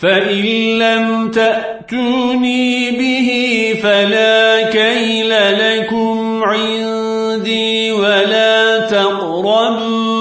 فإن لم تأتوني به فلا كيل لكم عندي ولا تقربون